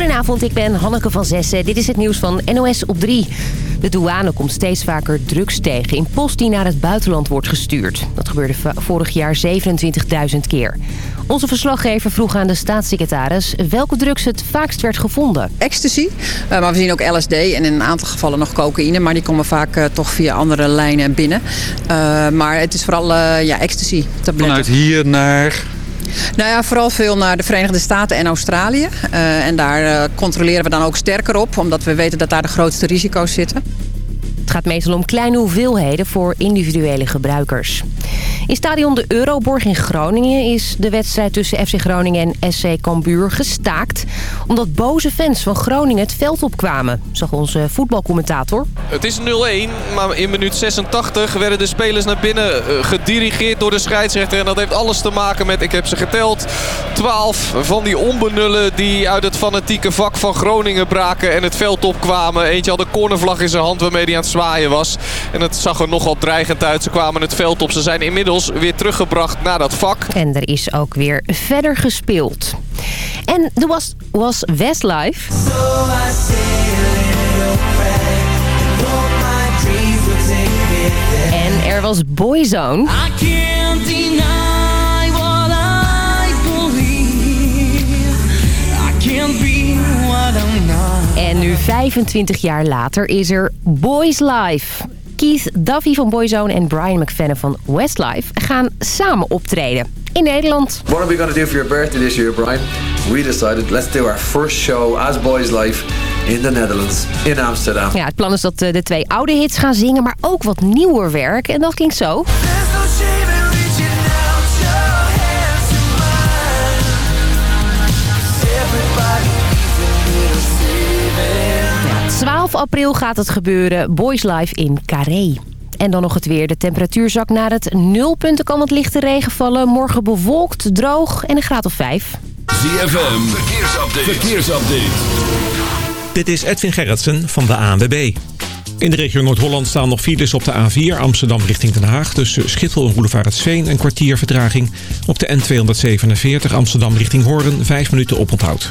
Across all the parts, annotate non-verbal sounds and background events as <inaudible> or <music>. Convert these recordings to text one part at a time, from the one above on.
Goedenavond, ik ben Hanneke van Zessen. Dit is het nieuws van NOS op 3. De douane komt steeds vaker drugs tegen in post die naar het buitenland wordt gestuurd. Dat gebeurde vorig jaar 27.000 keer. Onze verslaggever vroeg aan de staatssecretaris welke drugs het vaakst werd gevonden. Ecstasy, uh, maar we zien ook LSD en in een aantal gevallen nog cocaïne. Maar die komen vaak uh, toch via andere lijnen binnen. Uh, maar het is vooral ja, ecstasy tabletten. Vanuit hier naar... Nou ja, vooral veel naar de Verenigde Staten en Australië. Uh, en daar uh, controleren we dan ook sterker op, omdat we weten dat daar de grootste risico's zitten. Het gaat meestal om kleine hoeveelheden voor individuele gebruikers. In stadion de Euroborg in Groningen is de wedstrijd tussen FC Groningen en SC Cambuur gestaakt. Omdat boze fans van Groningen het veld opkwamen, zag onze voetbalcommentator. Het is 0-1, maar in minuut 86 werden de spelers naar binnen eh, gedirigeerd door de scheidsrechter. En dat heeft alles te maken met, ik heb ze geteld, 12 van die onbenullen die uit het fanatieke vak van Groningen braken en het veld opkwamen. Eentje had een cornervlag in zijn hand waarmee hij aan het zwaaien was. En het zag er nogal dreigend uit. Ze kwamen het veld op. Ze zijn inmiddels weer teruggebracht naar dat vak. En er is ook weer verder gespeeld. En er was, was Westlife. So en er was Boyzone. En nu 25 jaar later is er Boys Life. Keith Duffy van Boyzone en Brian McFadden van Westlife gaan samen optreden in Nederland. What are we going to do for your birthday this year, Brian? We decided let's do our first show as Boys Life in the Netherlands, in Amsterdam. Ja, het plan is dat eh, de twee oude hits gaan zingen, maar ook wat nieuwer werk. En dat klinkt zo. 12 april gaat het gebeuren. Boys Live in Carré. En dan nog het weer. De temperatuur zakt naar het nulpunt. kan wat lichte regen vallen. Morgen bewolkt, droog en een graad of 5. ZFM, verkeersupdate. verkeersupdate. Dit is Edwin Gerritsen van de ANWB. In de regio Noord-Holland staan nog files op de A4 Amsterdam richting Den Haag... tussen Schiphol en Roelevaretsveen een kwartier vertraging. Op de N247 Amsterdam richting Hoorn 5 minuten oponthoud.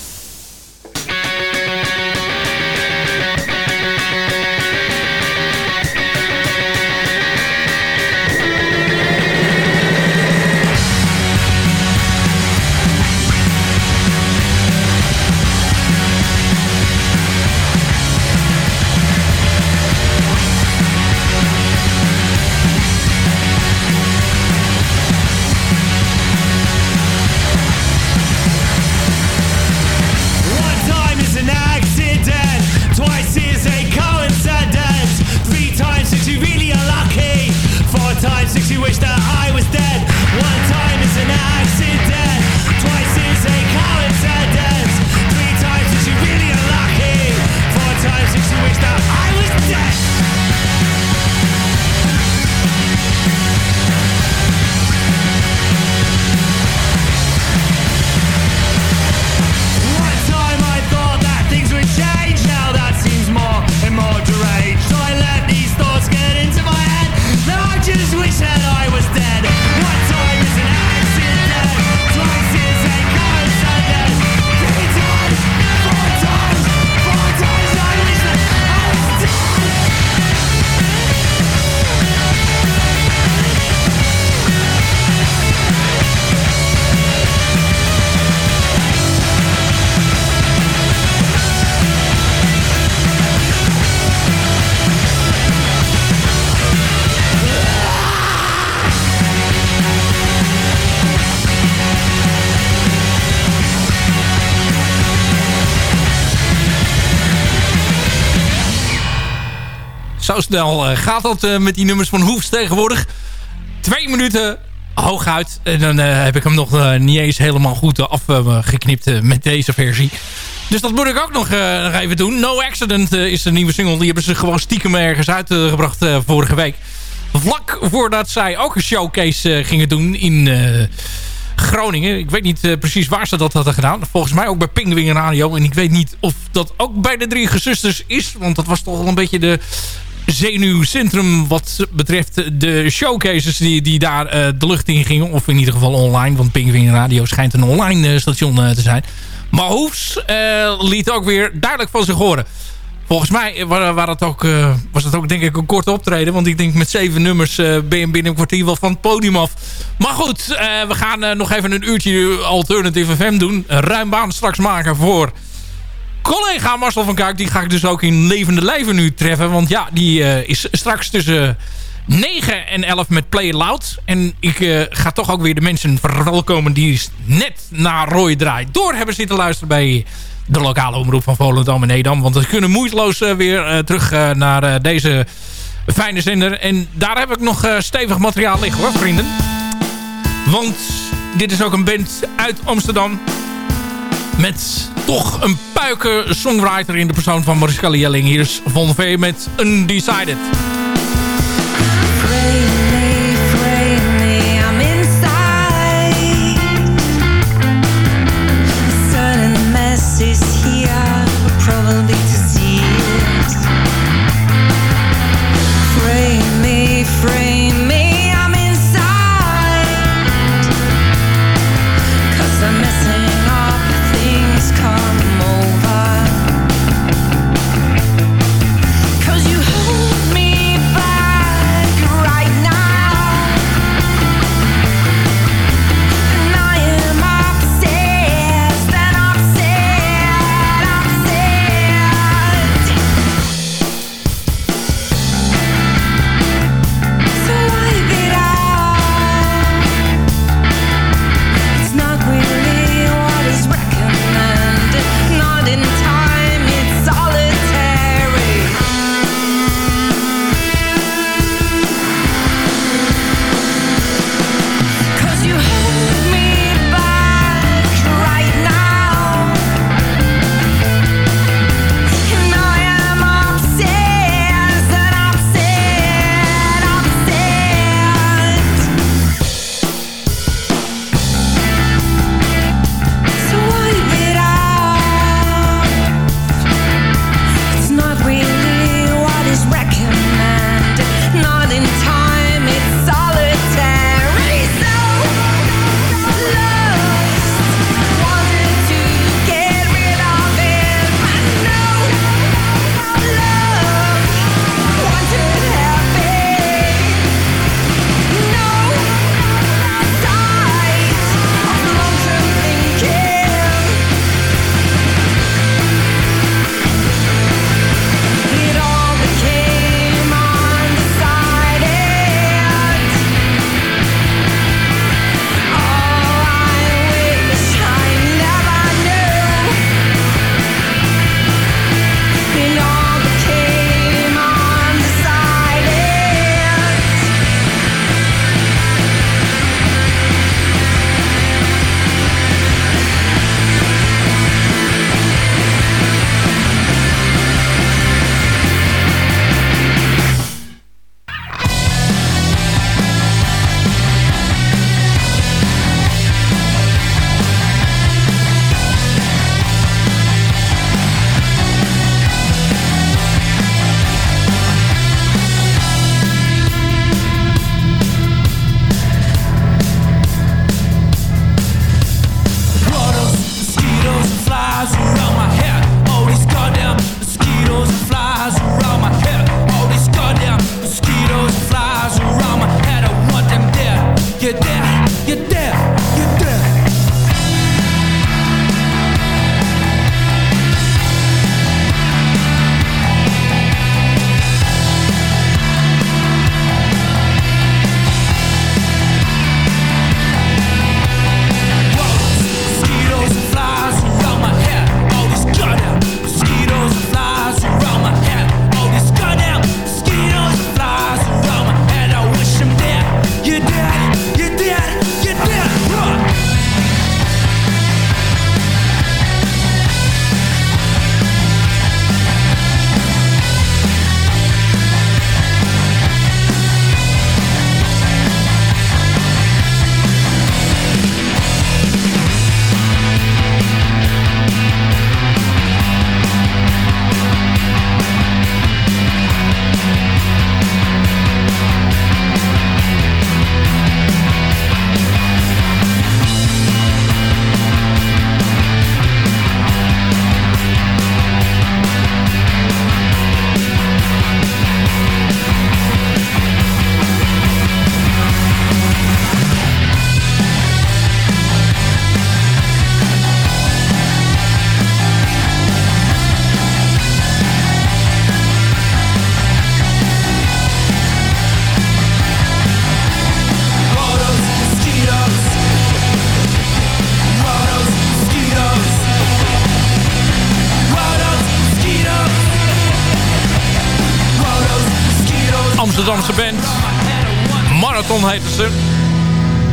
Zo snel eh, gaat dat eh, met die nummers van Hoefs tegenwoordig. Twee minuten hooguit. En dan eh, heb ik hem nog niet eens helemaal goed afgeknipt met deze versie. Dus dat moet ik ook nog, nog even doen. No Accident is een nieuwe single. Die hebben ze gewoon stiekem ergens uitgebracht vorige week. Vlak voordat zij ook een showcase gingen doen in Groningen. Ik weet niet precies waar ze dat hadden gedaan. Volgens mij ook bij Pingwing Radio. En ik weet niet of dat ook bij de drie gezusters is. Want dat was toch wel een beetje de zenuwcentrum wat betreft de showcases die, die daar de lucht in gingen. Of in ieder geval online. Want Pingwing Radio schijnt een online station te zijn. Maar Hoefs liet ook weer duidelijk van zich horen. Volgens mij waar, het ook, was het ook denk ik een korte optreden. Want ik denk met zeven nummers ben je binnen een kwartier wel van het podium af. Maar goed, we gaan nog even een uurtje Alternative FM doen. Ruim baan straks maken voor collega Marcel van Kuik. Die ga ik dus ook in levende lijven nu treffen. Want ja, die is straks tussen 9 en 11 met Play Loud. En ik ga toch ook weer de mensen verwelkomen die net naar Roy Draai door hebben zitten luisteren bij de lokale omroep van Volendam en Edam. Want we kunnen moeiteloos uh, weer terug naar deze fijne zender. En daar heb ik nog stevig materiaal liggen hoor, vrienden. Want dit is ook een band uit Amsterdam. Met toch een puiken songwriter in de persoon van Mariska Jelling. Hier is Von V met Undecided.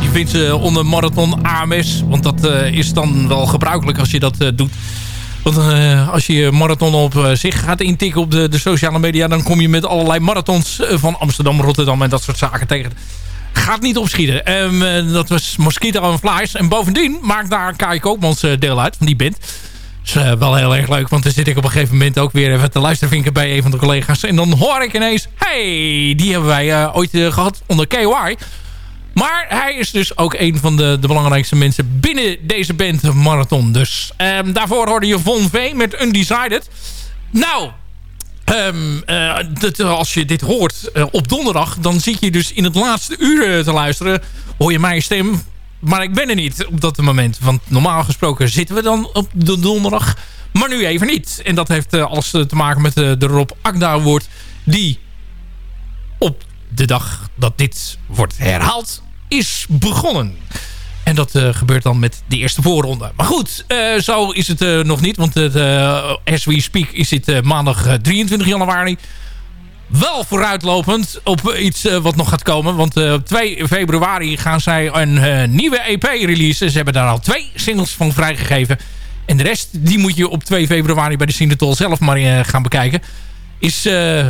Je vindt ze onder Marathon AMS. Want dat is dan wel gebruikelijk als je dat doet. Want als je marathon op zich gaat intikken op de, de, sociale media... dan kom je met allerlei marathons van Amsterdam, Rotterdam en dat soort zaken tegen. Gaat niet opschieten. Um, dat was Mosquito en Flies. En bovendien maakt daar Kai Koopmans deel uit van die band is uh, wel heel erg leuk, want dan zit ik op een gegeven moment ook weer even te luisteren bij een van de collega's. En dan hoor ik ineens, hey, die hebben wij uh, ooit uh, gehad onder KY. Maar hij is dus ook een van de, de belangrijkste mensen binnen deze band Marathon. Dus um, daarvoor hoorde je Von V met Undecided. Nou, dat, als je dit hoort op donderdag, dan zit je dus in het laatste uur te luisteren. Hoor je mijn stem maar ik ben er niet op dat moment. Want normaal gesproken zitten we dan op de donderdag. Maar nu even niet. En dat heeft uh, alles te maken met uh, de Rob Akda Award. Die op de dag dat dit wordt herhaald is begonnen. En dat gebeurt dan met de eerste voorronde. Maar goed, zo is het nog niet. Want as we speak is dit maandag 23 januari wel vooruitlopend op iets uh, wat nog gaat komen. Want uh, op 2 februari gaan zij een uh, nieuwe EP releasen. Ze hebben daar al twee singles van vrijgegeven. En de rest die moet je op 2 februari bij de Sinatol zelf maar gaan bekijken. Is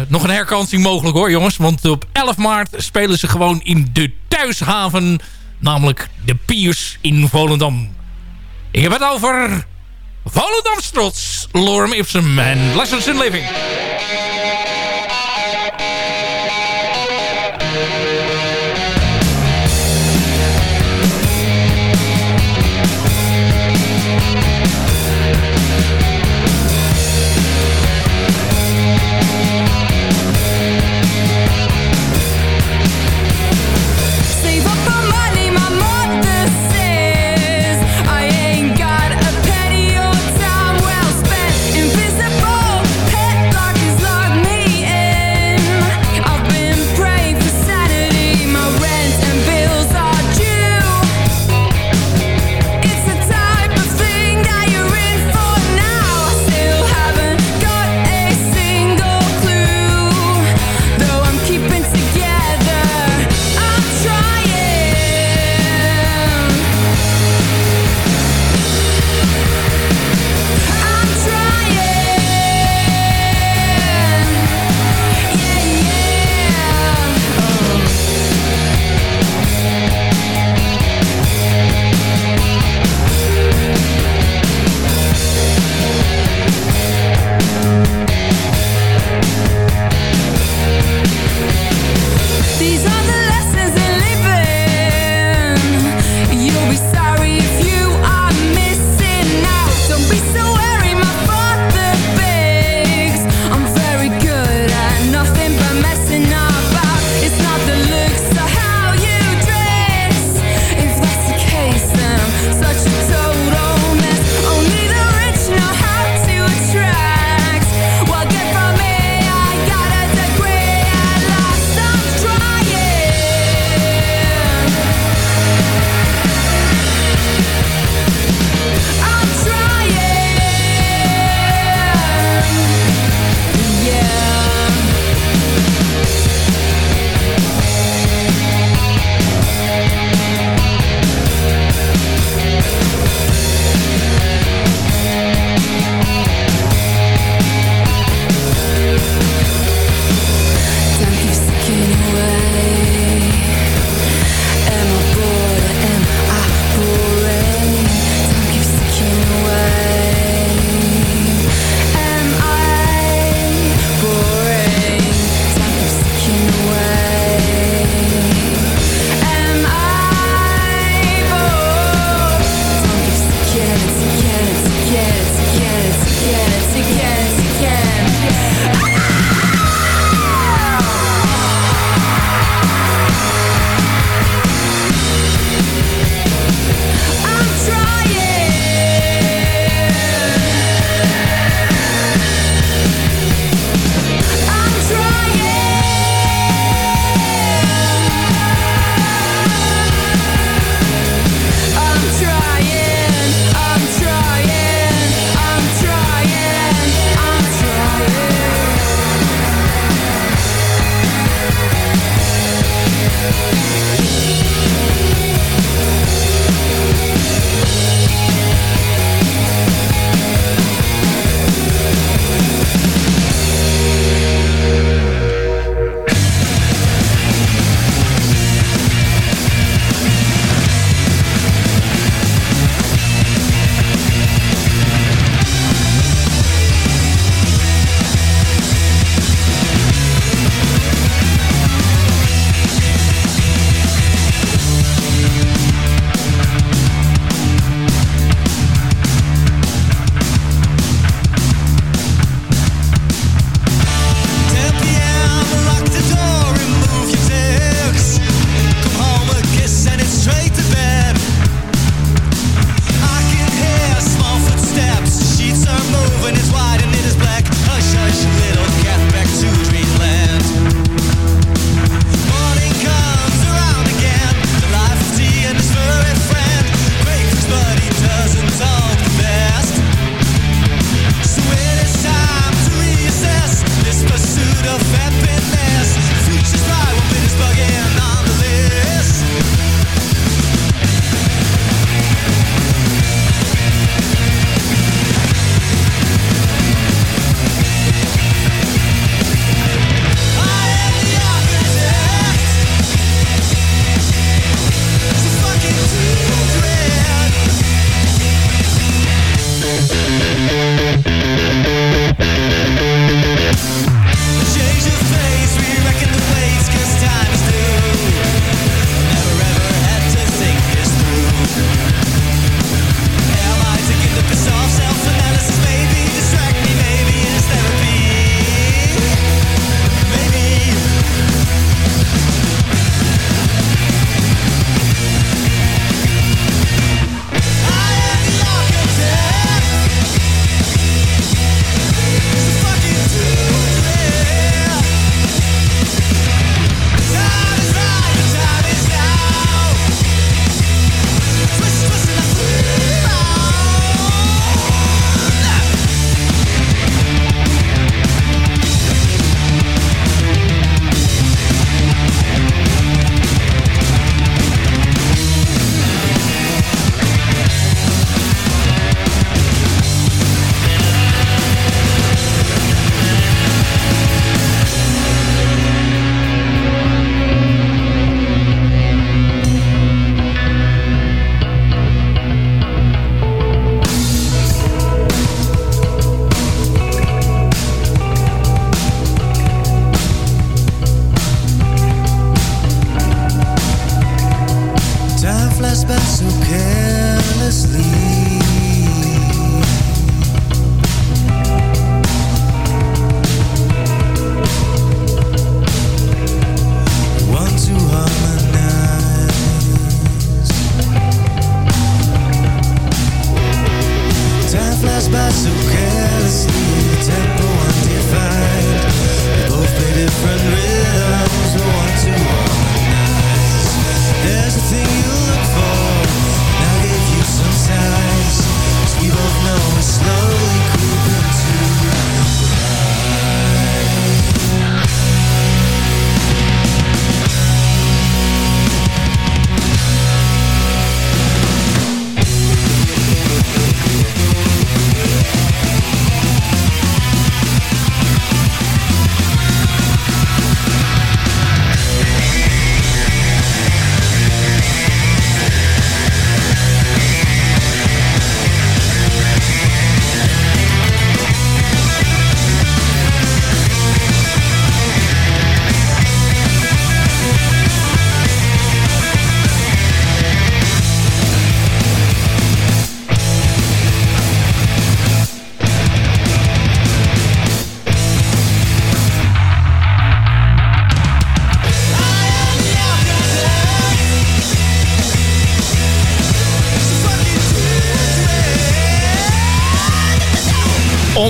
nog een herkansing mogelijk hoor jongens. Want op 11 maart spelen ze gewoon in de thuishaven. Namelijk de Piers in Volendam. Ik heb het over Volendam trots. Lorem Ipsum en Lessons in Living.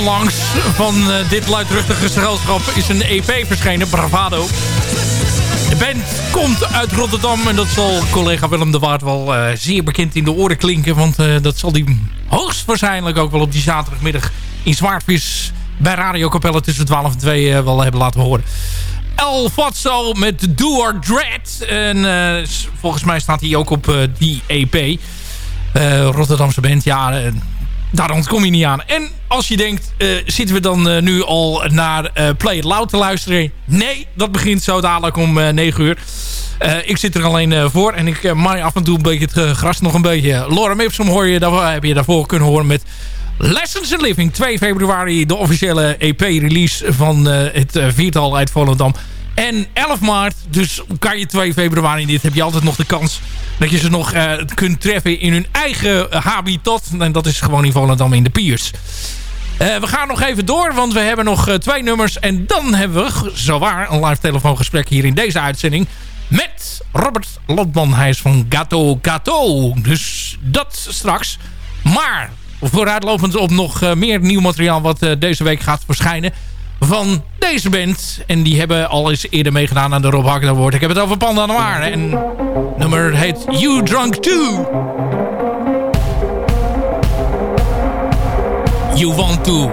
Onlangs van eh, dit luidruchtige gezelschap is een EP verschenen, Bravado. De band komt uit Rotterdam en dat zal collega Willem de Waard wel eh, zeer bekend in de oren klinken. Want eh, dat zal hij hoogstwaarschijnlijk ook wel op die zaterdagmiddag in Zwaardvis bij Radio Capelle tussen 12 en 2 wel hebben laten horen. El Fatso met Do or Dread. En volgens mij staat hij ook op die EP. Rotterdamse band, ja daar ontkom je niet aan. En als je denkt, uh, zitten we dan uh, nu al naar uh, Play Loud te luisteren? Nee, dat begint zo dadelijk om 9 uur. ik zit er alleen voor en ik maai af en toe een beetje het gras nog een beetje. Laura Mipsum hoor je, daar, heb je daarvoor kunnen horen met Lessons in Living. 2 februari de officiële EP-release van het viertal uit Volendam. En 11 maart, dus kan je 2 februari dit, heb je altijd nog de kans dat je ze nog uh, kunt treffen in hun eigen habitat. En dat is gewoon in Volendam in de Piers. Uh, we gaan nog even door, want we hebben nog uh, twee nummers. En dan hebben we, zowaar, een live telefoongesprek hier in deze uitzending... met Robert Lotman. Hij is van Gato Gato. Dus dat straks. Maar vooruitlopend op nog meer nieuw materiaal... wat deze week gaat verschijnen van deze band. En die hebben al eens eerder meegedaan aan de Rob Award. Ik heb het over Panda Noir. En nummer heet You Drunk Too. You Want To.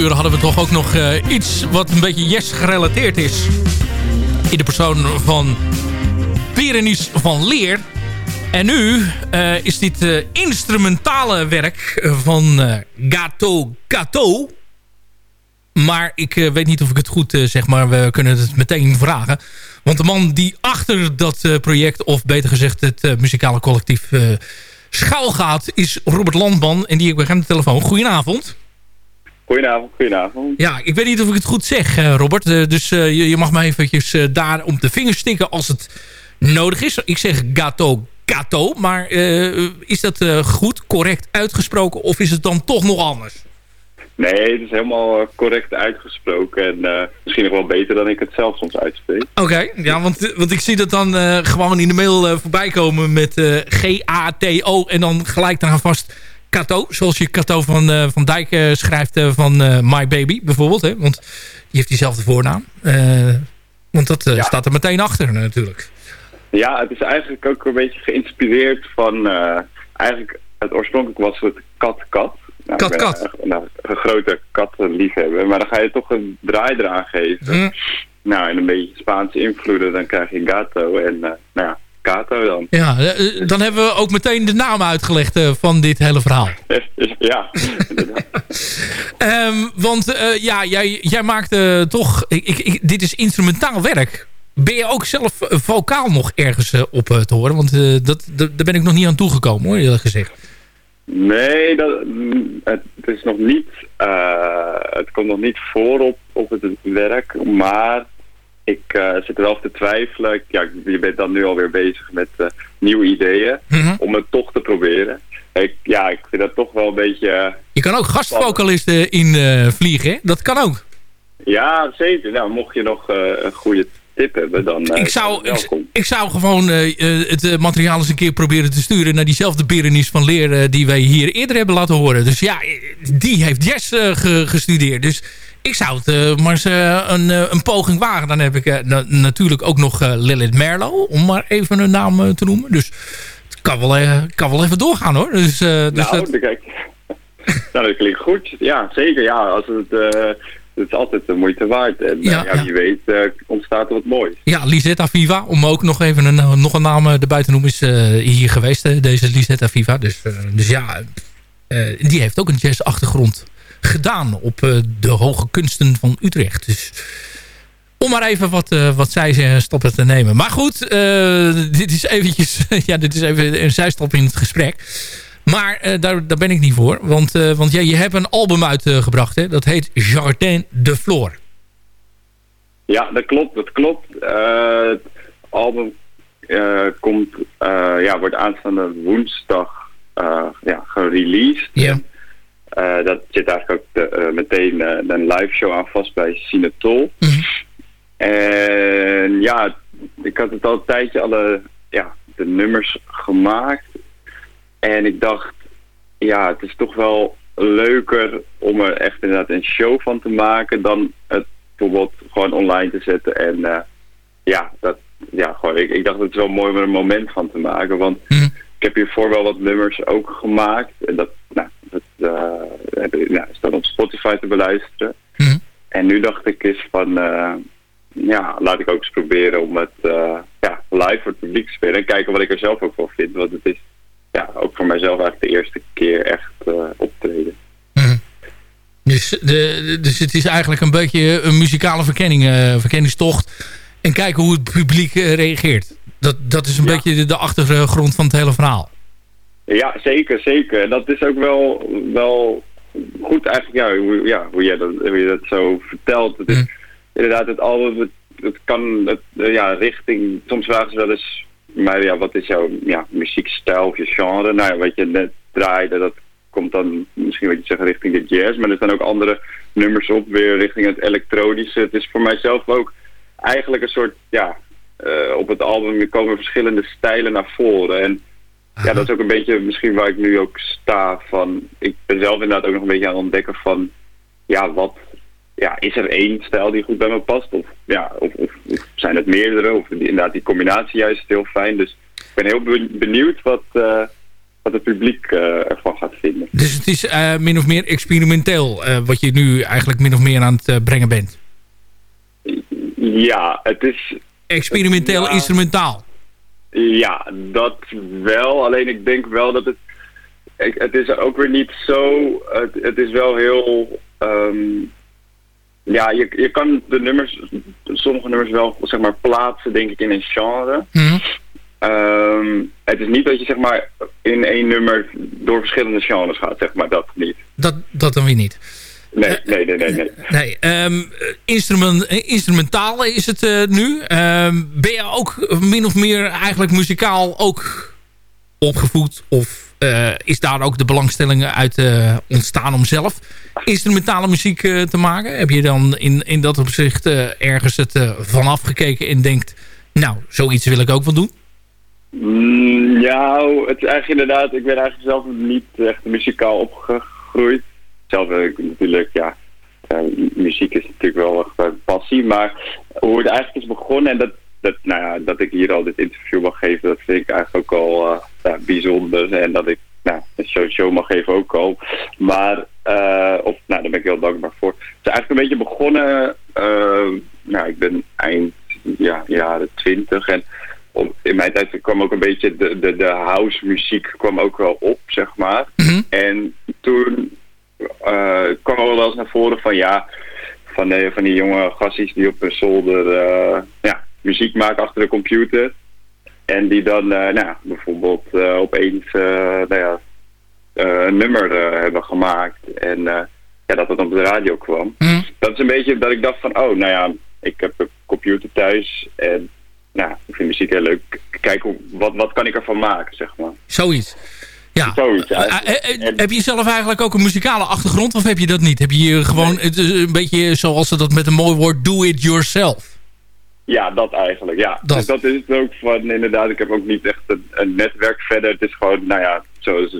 Vorige hadden we toch ook nog eh, iets wat een beetje Yes gerelateerd is. In de persoon van Berenice van Leer. En nu eh, is dit eh, instrumentale werk van Gato Gato. Maar ik weet niet of ik het goed zeg, maar we kunnen het meteen vragen. Want de man die achter dat project, of beter gezegd het muzikale collectief schuil gaat, is Robert Landman. En die heb ik aan de telefoon. Goedenavond. Goedenavond, goedenavond. Ja, ik weet niet of ik het goed zeg, eh, Robert. Eh, dus eh, je, je mag mij eventjes daar op de vingers stikken als het nodig is. Ik zeg gato gato, maar is dat goed, correct uitgesproken of is het dan toch nog anders? Nee, het is helemaal correct uitgesproken en misschien nog wel beter dan ik het zelf soms uitspreek. Oké, ja, want, want ik zie dat dan gewoon in de mail voorbij komen met G-A-T-O en dan gelijk eraan vast Kato. Zoals je Kato van, eh, van Dijk eh, schrijft eh, van My Baby bijvoorbeeld. Hè? Want die heeft diezelfde voornaam. Want dat Ja. staat er meteen achter natuurlijk. Ja, het is eigenlijk ook een beetje geïnspireerd van, eigenlijk, het oorspronkelijk was het Kat Kat. Nou, Kat Kat. nou, een grote kattenliefhebber, maar dan ga je toch een draai eraan geven. Hm. Nou, en een beetje Spaanse invloeden, dan krijg je Gato en, nou ja, Kato dan. Ja, eh, eh, dan hebben we ook meteen de naam uitgelegd eh, van dit hele verhaal. <laughs> ja. <laughs> Ehm, want ja, jij, jij maakt toch... Ik, ik, dit is instrumentaal werk. Ben je ook zelf vocaal nog ergens op te horen? Want dat, daar ben ik nog niet aan toegekomen hoor, eerlijk gezegd. Nee, dat, mm, het, is nog niet, het komt nog niet voor op, op het werk, maar ik eh, zit er wel te twijfelen. Ja, je bent dan nu alweer bezig met eh, nieuwe ideeën, Mhm. om het toch te proberen. Ik, ja, ik vind dat toch wel een beetje, Je kan ook gastvocalisten in eh, vliegen, hè? Dat kan ook. ja zeker. Nou, mocht je nog een goede tip hebben, dan ik, zou, ik, zou gewoon het materiaal eens een keer proberen te sturen... naar diezelfde Berenice van Leer die wij hier eerder hebben laten horen. Dus ja, die heeft jazz ge- gestudeerd. Dus ik zou het eh, maar eens een, eh, een poging wagen. Dan heb ik eh, na- natuurlijk ook nog Lilith Merlo, om maar even een naam te noemen. Dus het kan wel, kan wel even doorgaan hoor. Dus, dus nou, dat- kijk. <laughs> nou, dat klinkt goed. Ja, zeker. Ja, als het, het is altijd de moeite waard. En Ja, ja, ja. wie weet ontstaat er wat moois. Ja, Lisetta Viva, om ook nog even een, nog een naam erbij te noemen, is hier geweest, deze Lisetta Viva. Dus, dus ja, die heeft ook een jazzachtergrond gedaan op eh, de hoge kunsten van Utrecht. Dus om maar even wat, eh, wat zij eh, stappen te nemen. Maar goed, eh, dit is eventjes, <laughs> ja, dit is even een zijstap in het gesprek. Maar daar, daar ben ik niet voor. Want, eh, want ja, je hebt een album uitgebracht. hè? Dat heet Jardin de Flore. Ja, dat klopt, dat klopt. Het album komt, ja, wordt aanstaande woensdag ja, gereleased. Ja. Eh, dat zit eigenlijk ook de, eh, meteen eh, een live show aan vast bij Sinatol. Mhm. En ja, ik had het al een tijdje alle ja, de nummers gemaakt. En ik dacht, ja, het is toch wel leuker om er echt inderdaad een show van te maken dan het bijvoorbeeld gewoon online te zetten. En ja, dat, ja gewoon, ik, ik dacht het is wel mooi om er een moment van te maken. Want Mhm. ik heb hiervoor wel wat nummers ook gemaakt. En dat, nou, eh, is dan op Spotify te beluisteren. Mhm. En nu dacht ik eens van, eh, ja, laat ik ook eens proberen om het eh, ja, live voor het publiek te spelen. En kijken wat ik er zelf ook van vind. Want het is ja, ook voor mijzelf eigenlijk de eerste keer echt optreden. Dus, de, dus het is eigenlijk een beetje een muzikale verkenning, verkenningstocht. En kijken hoe het publiek reageert. Dat, dat is een Ja. beetje de, de achtergrond van het hele verhaal. Ja, zeker, zeker. En Dat is ook wel, wel goed eigenlijk, ja, hoe, ja, hoe, jij dat, hoe je dat zo vertelt. Het is Mm. inderdaad het album, het, het kan, het, eh, ja, richting, soms vragen ze wel eens, maar ja, wat is jouw ja, muziekstijl of je genre? Nou ja, wat je net draaide, dat komt dan misschien wat je zeggen richting de jazz, maar er staan ook andere nummers op, weer richting het elektronische. Het is voor mijzelf ook eigenlijk een soort, ja, eh, op het album komen verschillende stijlen naar voren. En ja, dat is ook een beetje misschien waar ik nu ook sta. Van, ik ben zelf inderdaad ook nog een beetje aan het ontdekken van... Ja, wat... Ja, is er één stijl die goed bij me past? Of, ja, of, of, of zijn het meerdere? Of die, inderdaad die combinatie juist heel fijn. Dus ik ben heel be- benieuwd wat, eh, wat het publiek eh, ervan gaat vinden. Dus het is eh, min of meer experimenteel. wat je nu eigenlijk min of meer aan het brengen bent. Ja, het is... Experimenteel Ja. instrumentaal. Ja, dat wel. Alleen ik denk wel dat het... ik- Het is ook weer niet zo... Het, het is wel heel... ehm, ja, je, je kan de nummers... Sommige nummers wel, zeg maar, plaatsen, denk ik, in een genre. Mhm. Ehm, het is niet dat je, zeg maar, in één nummer door verschillende genres gaat, zeg maar. Dat niet. Dat, dat dan weer niet. Nee, nee, nee, nee. nee. Nee, ehm, instrument, eh, instrumentaal is het eh, nu. Ehm, ben je ook min of meer eigenlijk muzikaal ook opgevoed? Of eh, is daar ook de belangstelling uit eh, ontstaan om zelf instrumentale muziek eh, te maken? Heb je dan in, in dat opzicht eh, ergens het eh, vanaf gekeken en denkt... nou, zoiets wil ik ook wel doen? Mm, ja, het is eigenlijk inderdaad, ik ben eigenlijk zelf niet echt muzikaal opgegroeid. Zelf ik natuurlijk, ja, eh, muziek is natuurlijk wel een passie, maar hoe het eigenlijk is begonnen en dat, dat, nou ja, dat ik hier al dit interview mag geven, dat vind ik eigenlijk ook al eh, ja, bijzonder. En dat ik nou, een show, show mag geven ook al. Maar, eh, of, nou, daar ben ik heel dankbaar voor. Het is eigenlijk een beetje begonnen, nou, ik ben eind ja, jaren twintig en in mijn tijd kwam ook een beetje de, de, de house muziek kwam ook wel op, zeg maar. Mhm. En toen kwam er wel eens naar voren van ja, van, de, van die jonge gassies die op een zolder eh, ja, muziek maken achter de computer. En die dan eh, nou, bijvoorbeeld eh, opeens eh, nou ja, eh, een nummer eh, hebben gemaakt. En eh, ja, dat het op de radio kwam. Mhm. Dat is een beetje dat ik dacht van, oh, nou ja, ik heb een computer thuis en nou, ik vind muziek heel leuk. Kijk, wat, wat kan ik ervan maken, zeg maar. Zoiets. Ja. Zoiets, Eh, eh, eh, En- heb je zelf eigenlijk ook een muzikale achtergrond of heb je dat niet? Heb je gewoon het een beetje zoals ze dat met een mooi woord do it yourself? Ja, dat eigenlijk, ja. Dat. Dus dat is het ook van, inderdaad, ik heb ook niet echt een, een netwerk verder. Het is gewoon, nou ja, zoals...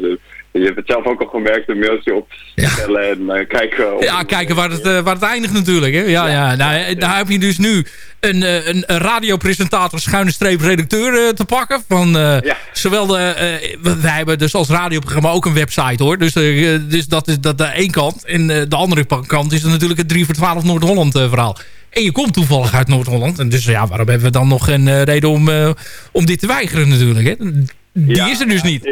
eh, je hebt het zelf ook al gemerkt, een mailtje opstellen en eh, kijken... of- Ja, kijken waar het, eh, waar het eindigt natuurlijk. Hè? Ja, ja. Nou, eh, daar heb je dus nu een, eh, een, een radiopresentator, schuine streep redacteur eh, te pakken. Van, eh, Ja. Zowel de, eh, we- wij hebben dus als radioprogramma ook een website hoor. Dus, eh, dus dat is dat de één kant. En eh, de andere kant is natuurlijk het 3 voor 12 Noord-Holland eh, verhaal. En je komt toevallig uit Noord-Holland. En dus ja, waarom hebben we dan nog geen eh, reden om, eh, om dit te weigeren natuurlijk. Hè? Die Ja, is er dus ja, niet.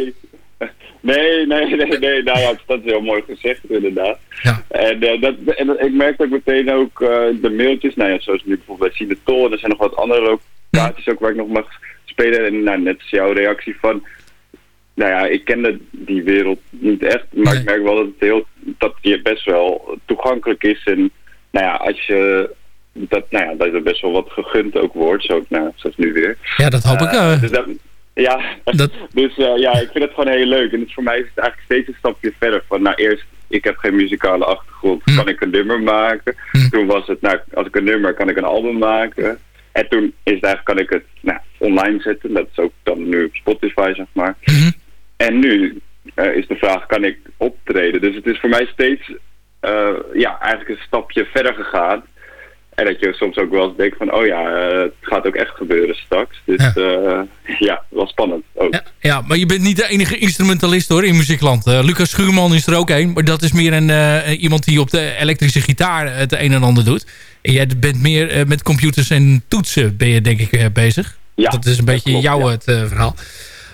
<laughs> Nee, nee, nee, nee. Nou ja, dat is heel mooi gezegd inderdaad. Ja. En, eh, dat, en dat- ik merk ook meteen ook eh, de mailtjes, nou ja, zoals nu bijvoorbeeld bij Sinetol. En er zijn nog wat andere locaties ook waar ik nog mag spelen. En nou, net als jouw reactie van, nou ja, ik kende die wereld niet echt. Maar Nee. ik merk wel dat het heel, dat die best wel toegankelijk is. En nou ja, als je, dat, nou ja, dat er best wel wat gegund ook wordt. Zo, nou, zoals nu weer. Ja, dat hoop ik. Dus dat, ja, Dat- <laughs> dus eh, ja, ik vind het gewoon heel leuk. En het, voor mij is het eigenlijk steeds een stapje verder. Van nou eerst, ik heb geen muzikale achtergrond, Hm. kan ik een nummer maken. Hm. Toen was het, nou, als ik een nummer, kan ik een album maken. En toen is het eigenlijk, kan ik het nou, online zetten. Dat is ook dan nu op Spotify, zeg maar. Mhm. en nu eh, is de vraag, kan ik optreden? Dus het is voor mij steeds eh, ja, eigenlijk een stapje verder gegaan. En dat je soms ook wel eens denkt van, oh ja, eh, het gaat ook echt gebeuren straks. Dus ja, <laughs> ja wel spannend ook. Ja, ja, maar je bent niet de enige instrumentalist hoor in muziekland. Uh, Lucas Schuurman is er ook een, maar dat is meer een, iemand die op de elektrische gitaar het een en ander doet. En jij bent meer met computers en toetsen ben je denk ik bezig. Ja, dat is een beetje klopt, jouw ja. het verhaal.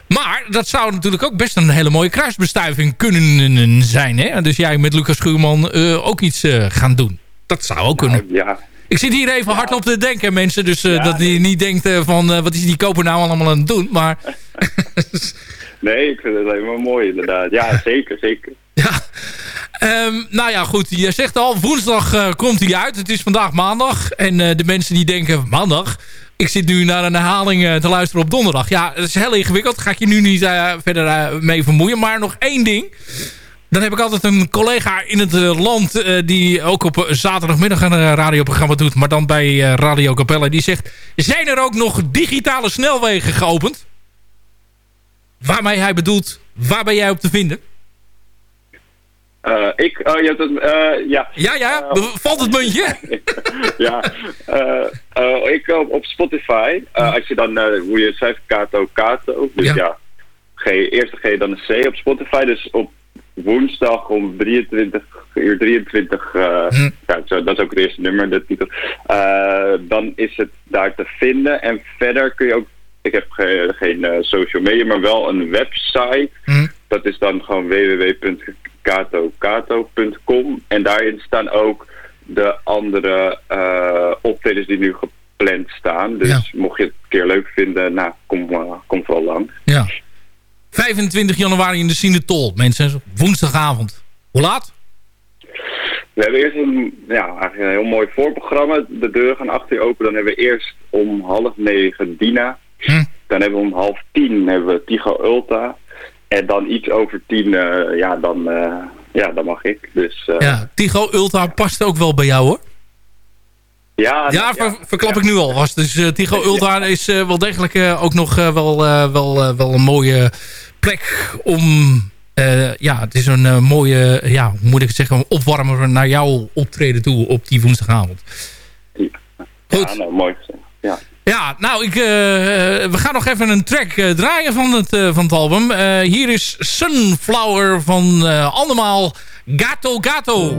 Maar dat zou natuurlijk ook best een hele mooie kruisbestuiving kunnen zijn. Hè? Dus jij met Lucas Schuurman ook iets gaan doen. Dat zou ook kunnen. Nou, ja, Ik zit hier even hard op te denken, mensen. Dus uh, Ja, dat je niet denkt uh, van... Uh, wat is die koper nou allemaal aan het doen? Maar... <laughs> nee, ik vind het helemaal mooi inderdaad. Ja, <laughs> zeker, zeker. Ja. Um, nou ja, goed. Je zegt al, woensdag komt hij uit. Het is vandaag maandag. En de mensen die denken, maandag... Ik zit nu naar een herhaling te luisteren op donderdag. Ja, dat is heel ingewikkeld. Ga ik je nu niet verder mee vermoeien. Maar nog één ding... Dan heb ik altijd een collega in het uh, land... Uh, die ook op zaterdagmiddag een uh, radioprogramma doet... maar dan bij Radio Capelle. Die zegt... Zijn er ook nog digitale snelwegen geopend? Waarmee hij bedoelt... Waar ben jij op te vinden? ik... Oh, je hebt het... ja. Ja, ja. Valt het muntje? <laughs> ja. ik op, op Spotify. als je dan... hoe je schrijft... Kato Kato. Dus ja. ja G, eerste G dan een C op Spotify. Dus op woensdag om 23 uur 23, uh, hm. ja, dat is ook het eerste nummer, de titel. Uh, dan is het daar te vinden. En verder kun je ook, ik heb ge, geen uh, social media, maar wel een website. Hm. Dat is dan gewoon www.katokato.com. En daarin staan ook de andere optredens die nu gepland staan. Dus ja. mocht je het een keer leuk vinden, nou, kom, kom vooral lang. Ja. 25 januari in de Sinetol, mensen. Woensdagavond. Hoe laat? We hebben eerst een, ja, eigenlijk een heel mooi voorprogramma. De deuren gaan achter je open. Dan hebben we eerst om half negen Dina. Hm. Dan hebben we om half tien hebben we Tigo Ulta. En dan iets over tien, uh, ja, dan, uh, ja, dan mag ik. Dus, uh, ja, Tigo Ulta past ook wel bij jou hoor. Ja, ja, ver, ja verklap ja. ik nu alvast. Dus uh, Tigo Ultra is wel degelijk ook nog wel, wel, wel een mooie plek om... ja, het is een mooie, ja, hoe moet ik het zeggen, opwarmer naar jouw optreden toe op die woensdagavond. Ja, Goed. Ja, nou, mooi. Ja. Ja, nou, ik, we gaan nog even een track draaien van het, van het album. hier is Sunflower van allemaal Gato Gato.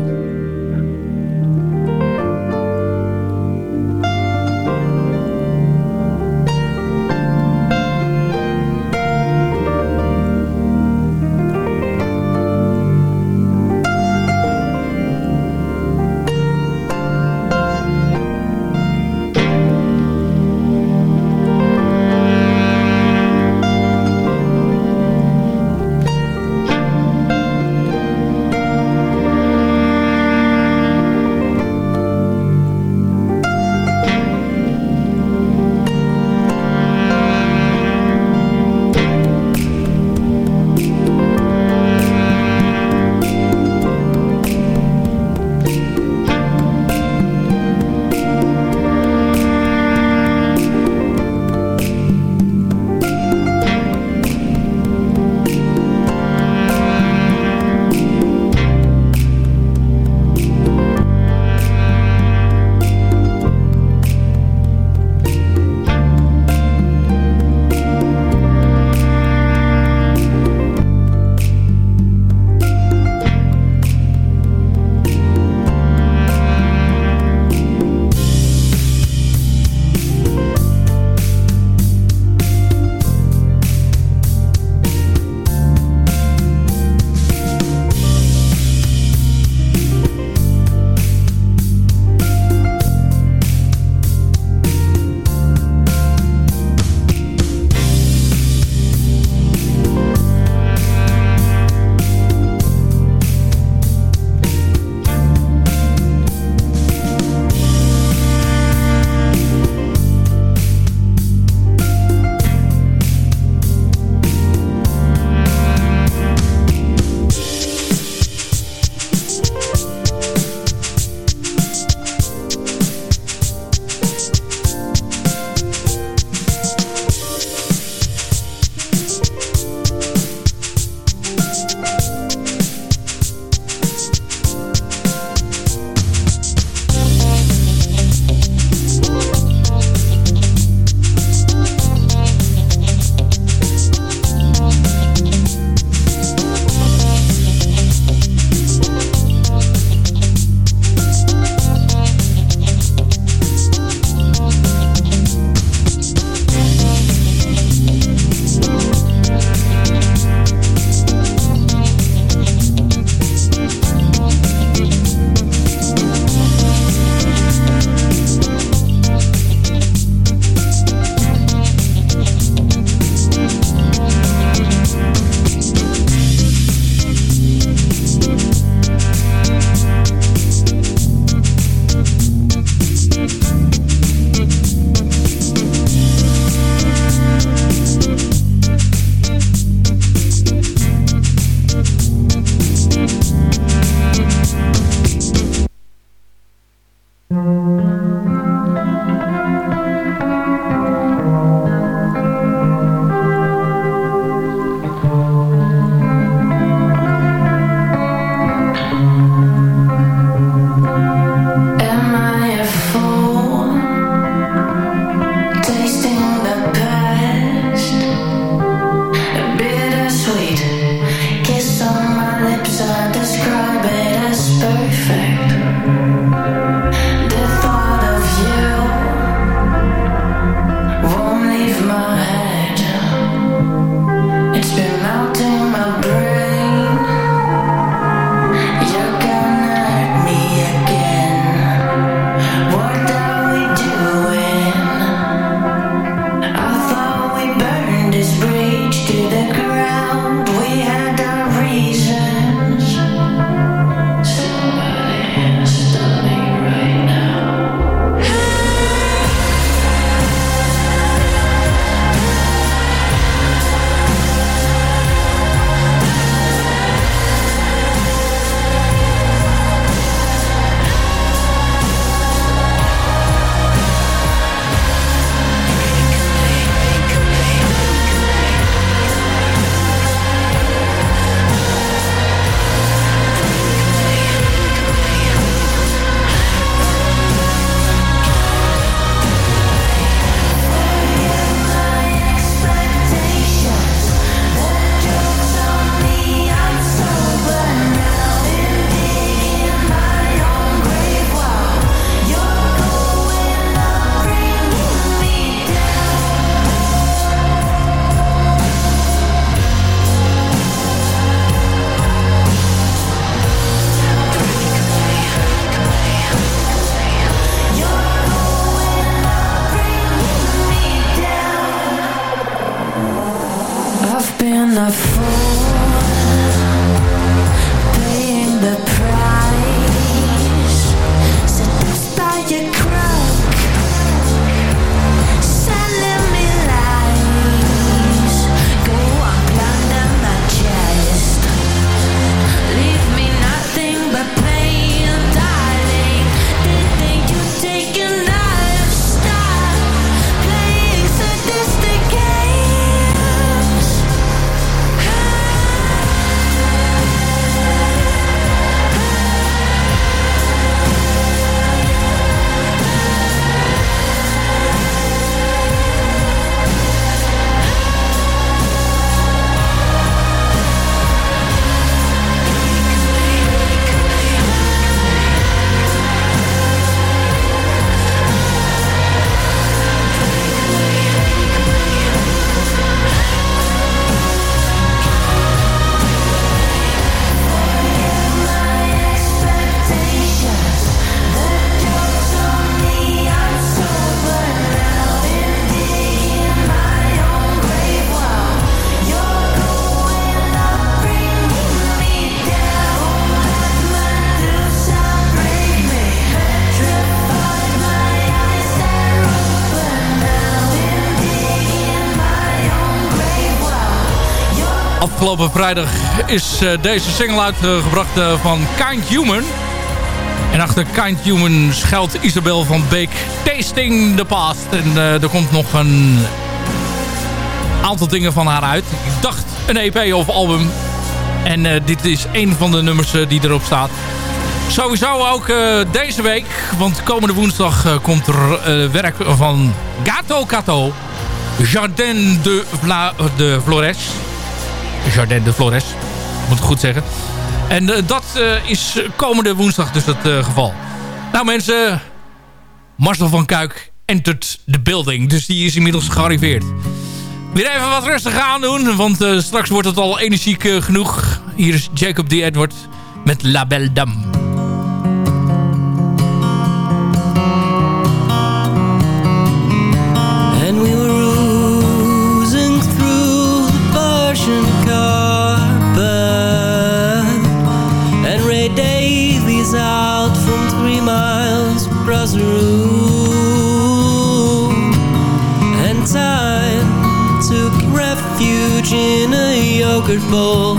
Afgelopen vrijdag is uh, deze single uitgebracht uh, van Kind Human. En achter Kind Human schuilt Isabel van Beek Tasting the Past. En uh, er komt nog een aantal dingen van haar uit. Ik dacht een EP of album. En dit is een van de nummers die erop staat. Sowieso ook deze week, want komende woensdag komt er werk van Gato Cato. Jardin de, de Flores. Jardin de Flores, moet ik goed zeggen. En uh, dat uh, is komende woensdag dus het uh, geval. Nou mensen, Marcel van Kuik entert the building. Dus die is inmiddels gearriveerd. Weer even wat rustig aan doen, want straks wordt het al energiek genoeg. Hier is Jacob D. Edward met La Belle Dame. people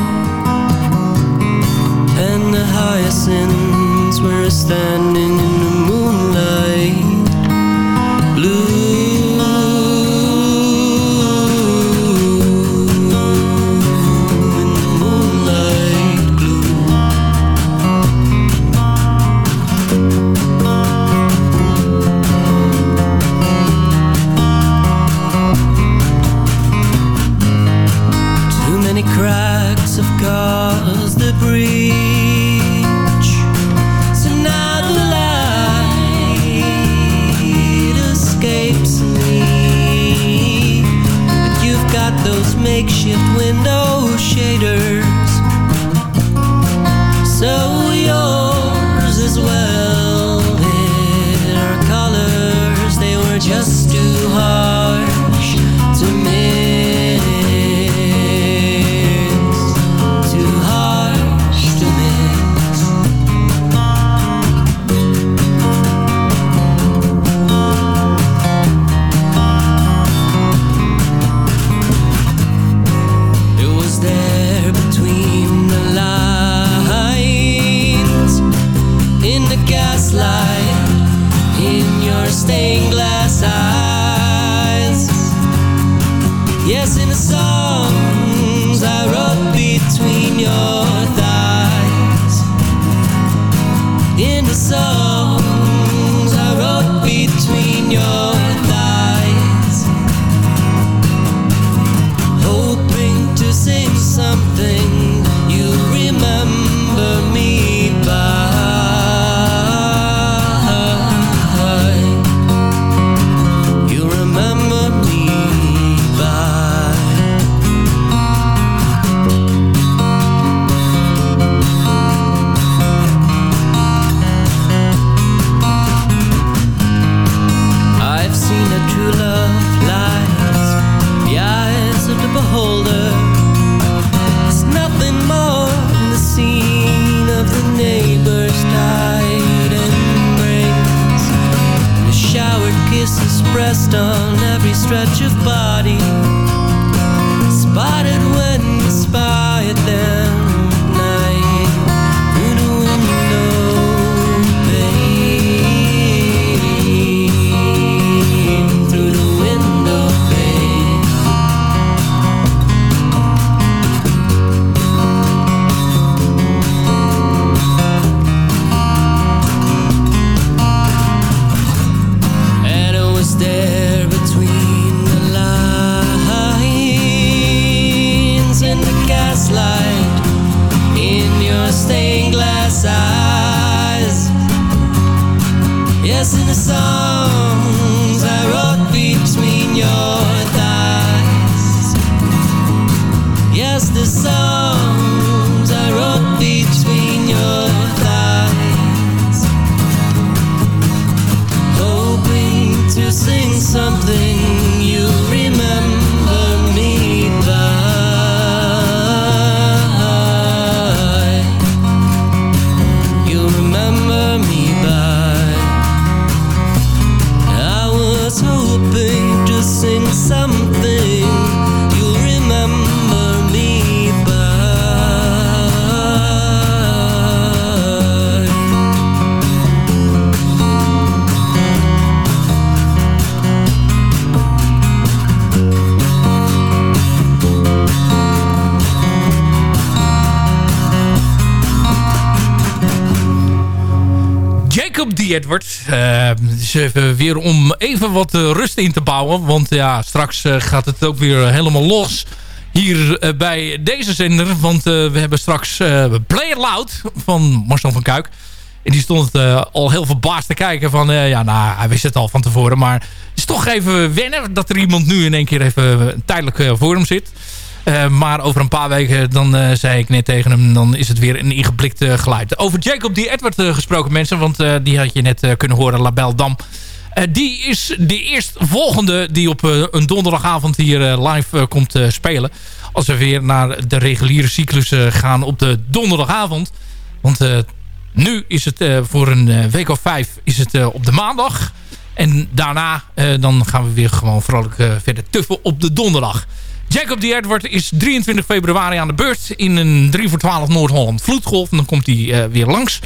In the songs I wrote between your thighs Sing something. Die Edward. Uh, dus even weer om even wat rust in te bouwen. Want ja, straks gaat het ook weer helemaal los hier bij deze zender. Want we hebben straks Play It Loud van Marcel van Kuik. En die stond al heel verbaasd te kijken van... ja, nou, hij wist het al van tevoren. Maar het is toch even wennen dat er iemand nu in één keer even tijdelijk voor hem zit. Uh, maar over een paar weken, dan uh, zei ik net tegen hem... dan is het weer een ingeblikt geluid. Over Jacob die Edward gesproken mensen... want die had je net kunnen horen, Label Dam. die is de eerstvolgende die op een donderdagavond hier live komt spelen. Als we weer naar de reguliere cyclus gaan op de donderdagavond. Want nu is het voor een week of vijf is het, op de maandag... En daarna dan gaan we weer gewoon vrolijk verder tuffen op de donderdag. Jacob de Edward is 23 februari aan de beurt in een 3 voor 12 Noord-Holland vloedgolf. En dan komt hij uh, weer langs.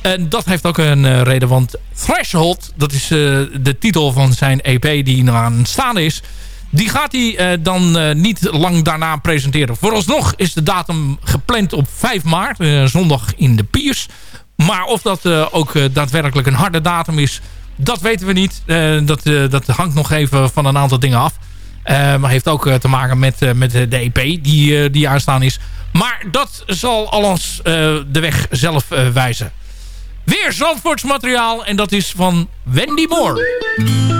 En dat heeft ook een uh, reden, want Threshold, dat is uh, de titel van zijn EP die aan staan is. Die gaat hij dan niet lang daarna presenteren. Vooralsnog is de datum gepland op 5 maart, zondag in de Piers. Maar of dat ook daadwerkelijk een harde datum is, dat weten we niet. dat, dat hangt nog even van een aantal dingen af. Uh, maar heeft ook uh, te maken met, uh, met de EP die, die aanstaan is. Maar dat zal alles de weg zelf wijzen. Weer Zandvoorts materiaal en dat is van Wendy Moore.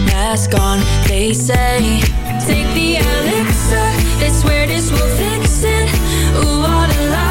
mask on. They say Take the elixir, they swear this will fix it. Ooh, what a lie,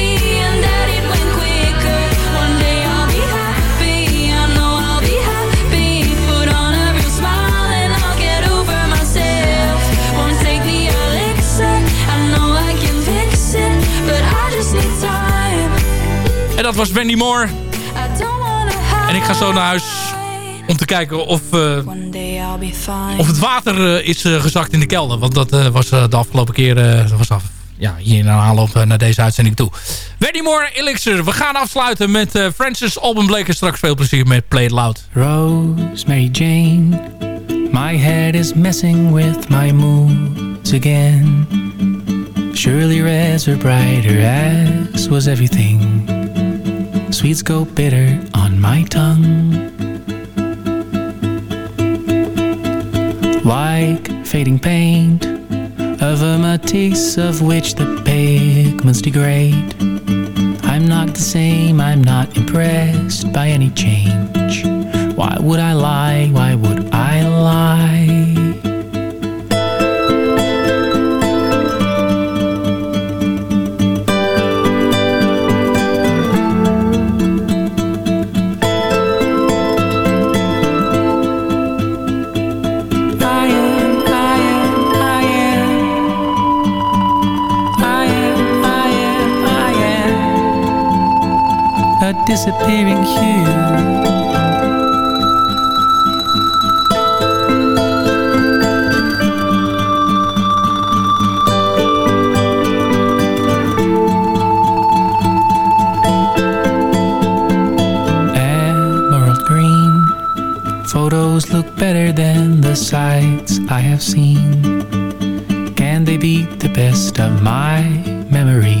En dat was Wendy Moore. En ik ga zo naar huis. Om te kijken of, eh, of het water eh, is eh, gezakt in de kelder. Want dat was de afgelopen keer... was af, ja, hier in aanloop naar deze uitzending toe. Wendy Moore, Elixir. We gaan afsluiten met Francis Alban Blake. Straks veel plezier met Play It Loud. Rosemary Jane, my head is messing with my moods again. Surely reds were brighter, as was everything. Sweets go bitter on my tongue. Like fading paint of a Matisse of which the pigments degrade. I'm not the same, I'm not impressed by any change. Why would I lie? Why would I lie? Disappearing hue. Look better than the sights I have seen. Can they beat the best of my memories?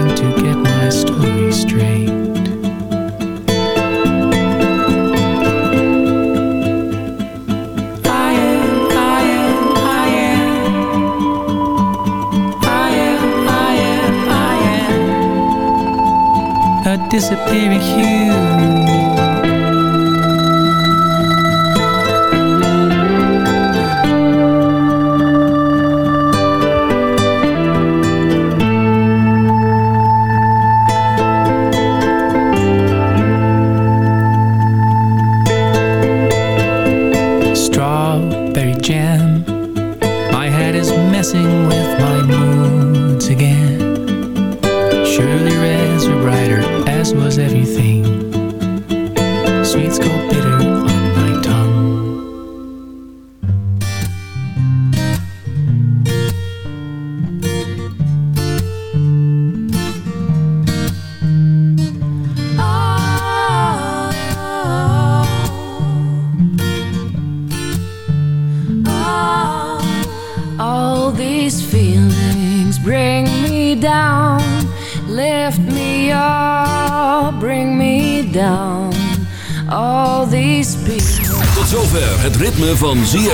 disappearing hue.